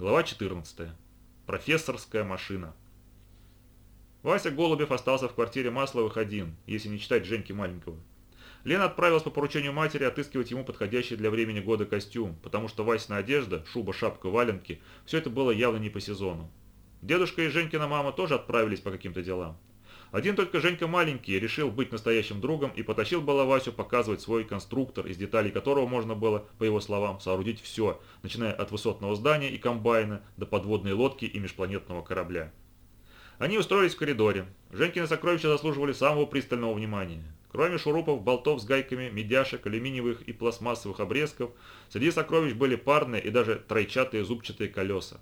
Глава 14. Профессорская машина. Вася Голубев остался в квартире Масловых один, если не читать Женьки Маленького. Лена отправилась по поручению матери отыскивать ему подходящий для времени года костюм, потому что Васина одежда, шуба, шапка, валенки – все это было явно не по сезону. Дедушка и Женькина мама тоже отправились по каким-то делам. Один только Женька маленький решил быть настоящим другом и потащил было Васю показывать свой конструктор, из деталей которого можно было, по его словам, соорудить все, начиная от высотного здания и комбайна до подводной лодки и межпланетного корабля. Они устроились в коридоре. Женькины сокровища заслуживали самого пристального внимания. Кроме шурупов, болтов с гайками, медяшек, алюминиевых и пластмассовых обрезков, среди сокровищ были парные и даже тройчатые зубчатые колеса.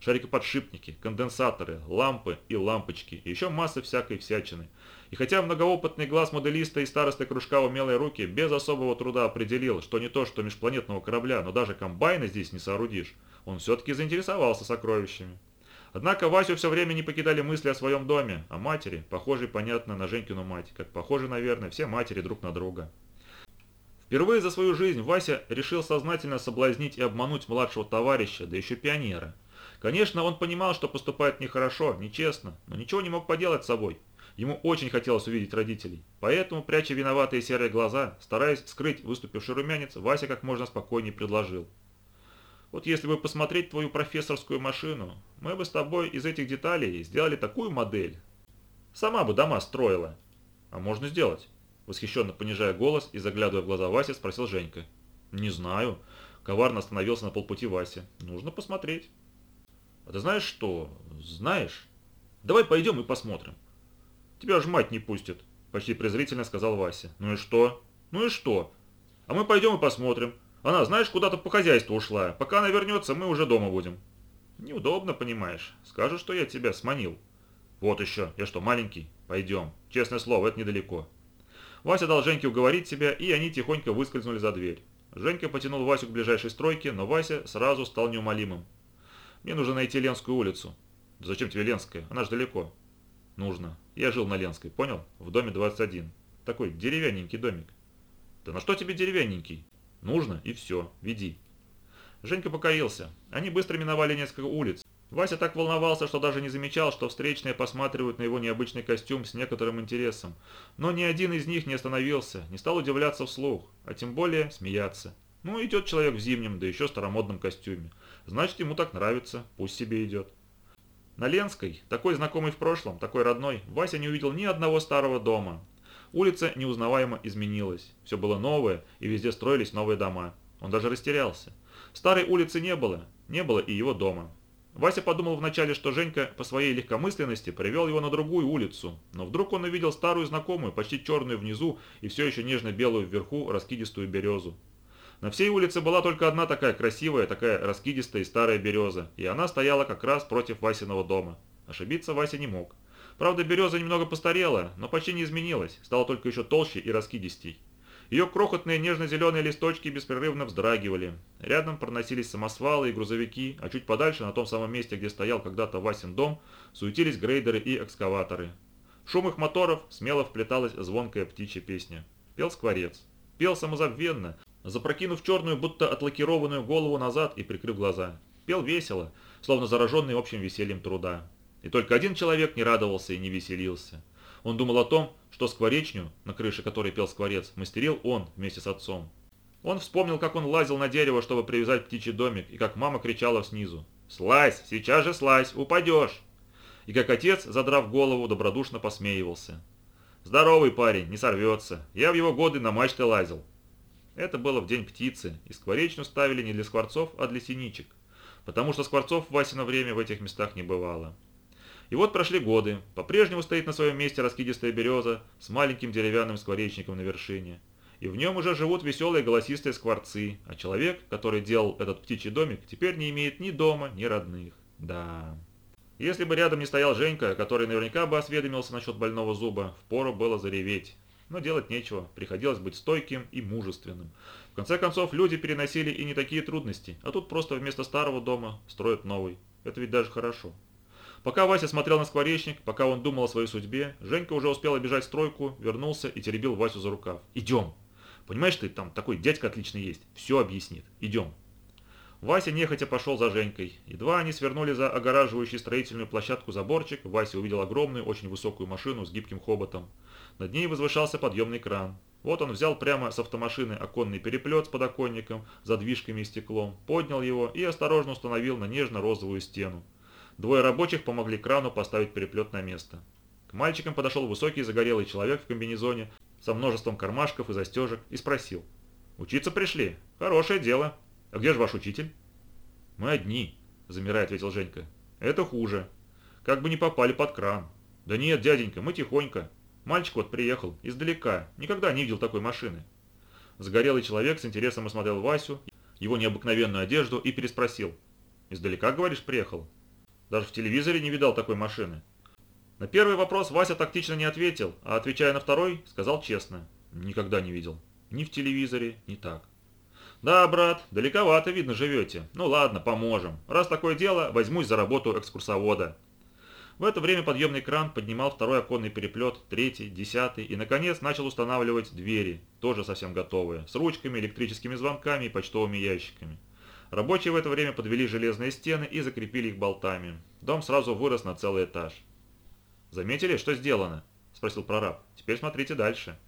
Шарикоподшипники, конденсаторы, лампы и лампочки, и еще масса всякой всячины. И хотя многоопытный глаз моделиста и старосты кружка умелой руки без особого труда определил, что не то что межпланетного корабля, но даже комбайна здесь не соорудишь, он все-таки заинтересовался сокровищами. Однако Васю все время не покидали мысли о своем доме, о матери, похожей, понятно, на Женькину мать, как похожи, наверное, все матери друг на друга. Впервые за свою жизнь Вася решил сознательно соблазнить и обмануть младшего товарища, да еще пионера. Конечно, он понимал, что поступает нехорошо, нечестно, но ничего не мог поделать с собой. Ему очень хотелось увидеть родителей. Поэтому, пряча виноватые серые глаза, стараясь скрыть выступивший румянец, Вася как можно спокойнее предложил. Вот если бы посмотреть твою профессорскую машину, мы бы с тобой из этих деталей сделали такую модель. Сама бы дома строила. А можно сделать? Восхищенно понижая голос и заглядывая в глаза Васе, спросил Женька. Не знаю. Коварно остановился на полпути Вася. Нужно посмотреть. А ты знаешь что? Знаешь? Давай пойдем и посмотрим. Тебя ж мать не пустит, почти презрительно сказал Вася. Ну и что? Ну и что? А мы пойдем и посмотрим. Она, знаешь, куда-то по хозяйству ушла. Пока она вернется, мы уже дома будем. Неудобно, понимаешь. Скажу, что я тебя сманил. Вот еще. Я что, маленький? Пойдем. Честное слово, это недалеко. Вася дал Женьке уговорить себя, и они тихонько выскользнули за дверь. Женька потянул Васю к ближайшей стройке, но Вася сразу стал неумолимым. «Мне нужно найти Ленскую улицу». «Да зачем тебе Ленская? Она же далеко». «Нужно. Я жил на Ленской, понял? В доме 21. Такой деревянненький домик». «Да на что тебе деревянненький?» Нужно и все, веди. Женька покорился. Они быстро миновали несколько улиц. Вася так волновался, что даже не замечал, что встречные посматривают на его необычный костюм с некоторым интересом. Но ни один из них не остановился, не стал удивляться вслух, а тем более смеяться. Ну, идет человек в зимнем, да еще старомодном костюме. Значит, ему так нравится, пусть себе идет. На Ленской, такой знакомый в прошлом, такой родной, Вася не увидел ни одного старого дома. Улица неузнаваемо изменилась. Все было новое, и везде строились новые дома. Он даже растерялся. Старой улицы не было, не было и его дома. Вася подумал вначале, что Женька по своей легкомысленности привел его на другую улицу, но вдруг он увидел старую знакомую, почти черную внизу и все еще нежно-белую вверху раскидистую березу. На всей улице была только одна такая красивая, такая раскидистая и старая береза, и она стояла как раз против Васиного дома. Ошибиться Вася не мог. Правда, береза немного постарела, но почти не изменилась, стала только еще толще и раскидистей. Ее крохотные нежно-зеленые листочки беспрерывно вздрагивали. Рядом проносились самосвалы и грузовики, а чуть подальше, на том самом месте, где стоял когда-то Васин дом, суетились грейдеры и экскаваторы. В шум их моторов смело вплеталась звонкая птичья песня. Пел скворец. Пел самозабвенно, запрокинув черную, будто отлакированную голову назад и прикрыв глаза. Пел весело, словно зараженный общим весельем труда. И только один человек не радовался и не веселился. Он думал о том, что скворечню, на крыше которой пел скворец, мастерил он вместе с отцом. Он вспомнил, как он лазил на дерево, чтобы привязать птичий домик, и как мама кричала снизу. «Слазь! Сейчас же слазь! Упадешь!» И как отец, задрав голову, добродушно посмеивался. «Здоровый парень, не сорвется. Я в его годы на мачты лазил». Это было в день птицы, и скворечню ставили не для скворцов, а для синичек, потому что скворцов в Васино время в этих местах не бывало. И вот прошли годы. По-прежнему стоит на своем месте раскидистая береза с маленьким деревянным скворечником на вершине. И в нем уже живут веселые голосистые скворцы, а человек, который делал этот птичий домик, теперь не имеет ни дома, ни родных. Да. Если бы рядом не стоял Женька, который наверняка бы осведомился насчет больного зуба, впору было зареветь. Но делать нечего, приходилось быть стойким и мужественным. В конце концов, люди переносили и не такие трудности, а тут просто вместо старого дома строят новый. Это ведь даже хорошо. Пока Вася смотрел на скворечник, пока он думал о своей судьбе, Женька уже успел обижать стройку, вернулся и теребил Васю за рукав. «Идем! Понимаешь, ты там такой дядька отличный есть, все объяснит. Идем!» Вася нехотя пошел за Женькой. Едва они свернули за огораживающий строительную площадку заборчик, Вася увидел огромную, очень высокую машину с гибким хоботом. Над ней возвышался подъемный кран. Вот он взял прямо с автомашины оконный переплет с подоконником, задвижками и стеклом, поднял его и осторожно установил на нежно-розовую стену. Двое рабочих помогли крану поставить переплет на место. К мальчикам подошел высокий загорелый человек в комбинезоне со множеством кармашков и застежек и спросил. «Учиться пришли? Хорошее дело. А где же ваш учитель?» «Мы одни», – замирая ответил Женька. «Это хуже. Как бы не попали под кран». «Да нет, дяденька, мы тихонько. Мальчик вот приехал, издалека, никогда не видел такой машины». Загорелый человек с интересом осмотрел Васю, его необыкновенную одежду и переспросил. «Издалека, говоришь, приехал? Даже в телевизоре не видал такой машины». На первый вопрос Вася тактично не ответил, а отвечая на второй, сказал честно. «Никогда не видел. Ни в телевизоре, ни так». «Да, брат, далековато, видно, живете. Ну ладно, поможем. Раз такое дело, возьмусь за работу экскурсовода». В это время подъемный кран поднимал второй оконный переплет, третий, десятый и, наконец, начал устанавливать двери, тоже совсем готовые, с ручками, электрическими звонками и почтовыми ящиками. Рабочие в это время подвели железные стены и закрепили их болтами. Дом сразу вырос на целый этаж. «Заметили, что сделано?» – спросил прораб. «Теперь смотрите дальше».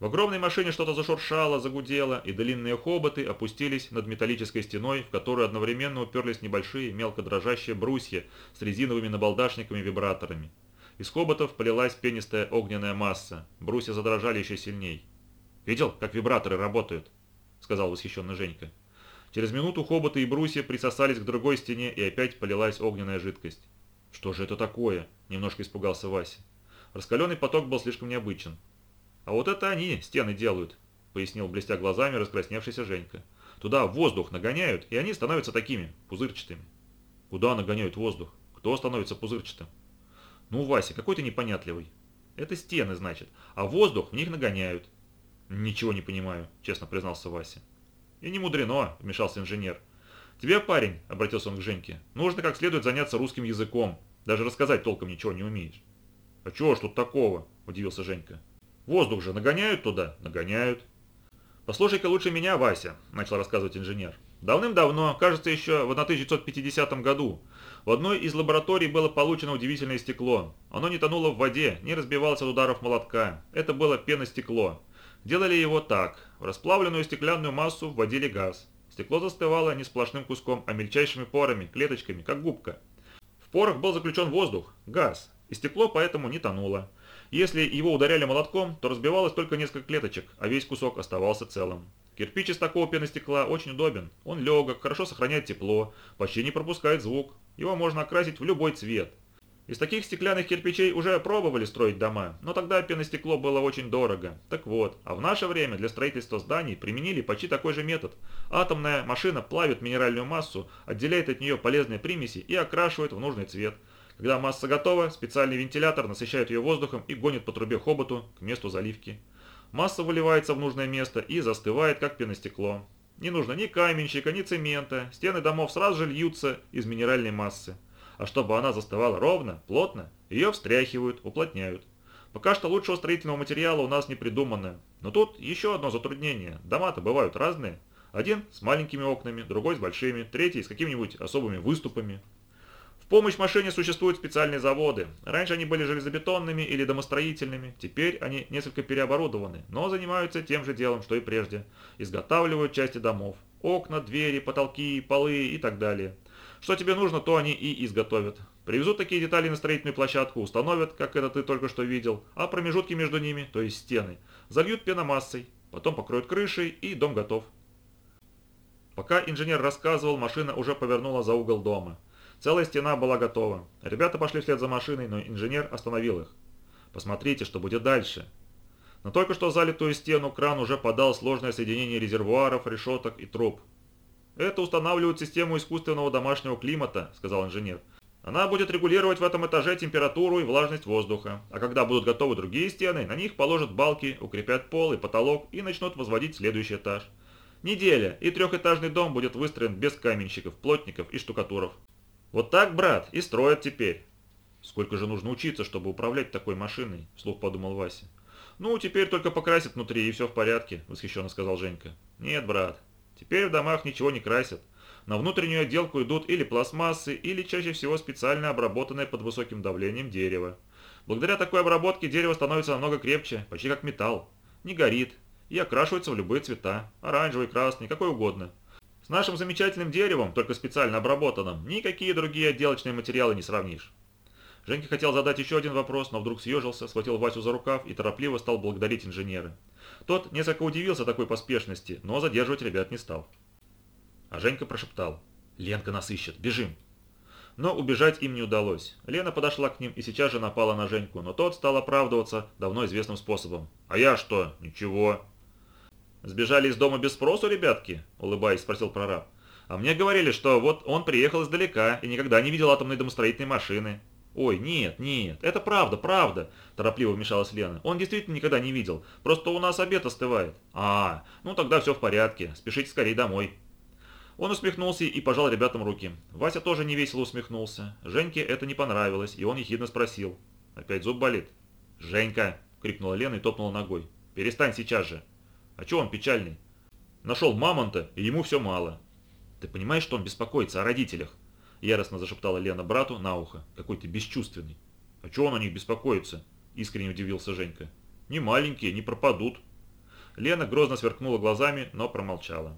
В огромной машине что-то зашуршало, загудело, и длинные хоботы опустились над металлической стеной, в которую одновременно уперлись небольшие мелко дрожащие брусья с резиновыми набалдашниками-вибраторами. Из хоботов полилась пенистая огненная масса, брусья задрожали еще сильней. «Видел, как вибраторы работают?» – сказал восхищенно Женька. Через минуту хоботы и брусья присосались к другой стене, и опять полилась огненная жидкость. «Что же это такое?» – немножко испугался Вася. Раскаленный поток был слишком необычен. «А вот это они стены делают», — пояснил блестя глазами раскрасневшийся Женька. «Туда воздух нагоняют, и они становятся такими, пузырчатыми». «Куда нагоняют воздух? Кто становится пузырчатым?» «Ну, Вася, какой ты непонятливый. Это стены, значит, а воздух в них нагоняют». «Ничего не понимаю», — честно признался Вася. «И не мудрено», — вмешался инженер. «Тебе, парень», — обратился он к Женьке, — «нужно как следует заняться русским языком. Даже рассказать толком ничего не умеешь». «А чего ж тут такого?» – удивился Женька. Воздух же нагоняют туда? Нагоняют. «Послушай-ка лучше меня, Вася», – начал рассказывать инженер. «Давным-давно, кажется, еще в 1950 году, в одной из лабораторий было получено удивительное стекло. Оно не тонуло в воде, не разбивалось от ударов молотка. Это было пеностекло. Делали его так. В расплавленную стеклянную массу вводили газ. Стекло застывало не сплошным куском, а мельчайшими порами, клеточками, как губка. В порах был заключен воздух, газ, и стекло поэтому не тонуло. Если его ударяли молотком, то разбивалось только несколько клеточек, а весь кусок оставался целым. Кирпич из такого пеностекла очень удобен. Он легок, хорошо сохраняет тепло, почти не пропускает звук. Его можно окрасить в любой цвет. Из таких стеклянных кирпичей уже пробовали строить дома, но тогда пеностекло было очень дорого. Так вот, а в наше время для строительства зданий применили почти такой же метод. Атомная машина плавит минеральную массу, отделяет от нее полезные примеси и окрашивает в нужный цвет – когда масса готова, специальный вентилятор насыщает ее воздухом и гонит по трубе хоботу к месту заливки. Масса выливается в нужное место и застывает, как пеностекло. Не нужно ни каменщика, ни цемента, стены домов сразу же льются из минеральной массы. А чтобы она застывала ровно, плотно, ее встряхивают, уплотняют. Пока что лучшего строительного материала у нас не придумано. Но тут еще одно затруднение. Дома-то бывают разные. Один с маленькими окнами, другой с большими, третий с какими-нибудь особыми выступами помощь машине существуют специальные заводы. Раньше они были железобетонными или домостроительными, теперь они несколько переоборудованы, но занимаются тем же делом, что и прежде. Изготавливают части домов. Окна, двери, потолки, полы и так далее. Что тебе нужно, то они и изготовят. Привезут такие детали на строительную площадку, установят, как это ты только что видел, а промежутки между ними, то есть стены, зальют пеномассой, потом покроют крышей и дом готов. Пока инженер рассказывал, машина уже повернула за угол дома. Целая стена была готова. Ребята пошли вслед за машиной, но инженер остановил их. «Посмотрите, что будет дальше». На только что залитую стену кран уже подал сложное соединение резервуаров, решеток и труб. «Это устанавливает систему искусственного домашнего климата», – сказал инженер. «Она будет регулировать в этом этаже температуру и влажность воздуха, а когда будут готовы другие стены, на них положат балки, укрепят пол и потолок и начнут возводить следующий этаж. Неделя, и трехэтажный дом будет выстроен без каменщиков, плотников и штукатуров. Вот так, брат, и строят теперь. Сколько же нужно учиться, чтобы управлять такой машиной, вслух подумал Вася. Ну, теперь только покрасят внутри, и все в порядке, восхищенно сказал Женька. Нет, брат, теперь в домах ничего не красят. На внутреннюю отделку идут или пластмассы, или чаще всего специально обработанное под высоким давлением дерево. Благодаря такой обработке дерево становится намного крепче, почти как металл. Не горит и окрашивается в любые цвета, оранжевый, красный, какой угодно. С нашим замечательным деревом, только специально обработанным, никакие другие отделочные материалы не сравнишь. Женька хотел задать еще один вопрос, но вдруг съежился, схватил Васю за рукав и торопливо стал благодарить инженера. Тот несколько удивился такой поспешности, но задерживать ребят не стал. А Женька прошептал. «Ленка нас ищет, бежим!» Но убежать им не удалось. Лена подошла к ним и сейчас же напала на Женьку, но тот стал оправдываться давно известным способом. «А я что? Ничего». «Сбежали из дома без спросу, ребятки?» – улыбаясь, спросил прораб. «А мне говорили, что вот он приехал издалека и никогда не видел атомной домостроительной машины. «Ой, нет, нет, это правда, правда», – торопливо вмешалась Лена. «Он действительно никогда не видел, просто у нас обед остывает». «А, ну тогда все в порядке, спешите скорее домой». Он усмехнулся и пожал ребятам руки. Вася тоже невесело усмехнулся. Женьке это не понравилось, и он ехидно спросил. «Опять зуб болит?» «Женька!» – крикнула Лена и топнула ногой. «Перестань сейчас же!» «А че он печальный?» «Нашел мамонта, и ему все мало». «Ты понимаешь, что он беспокоится о родителях?» Яростно зашептала Лена брату на ухо. Какой ты бесчувственный. А чего он о них беспокоится? Искренне удивился Женька. Не маленькие, не пропадут. Лена грозно сверкнула глазами, но промолчала.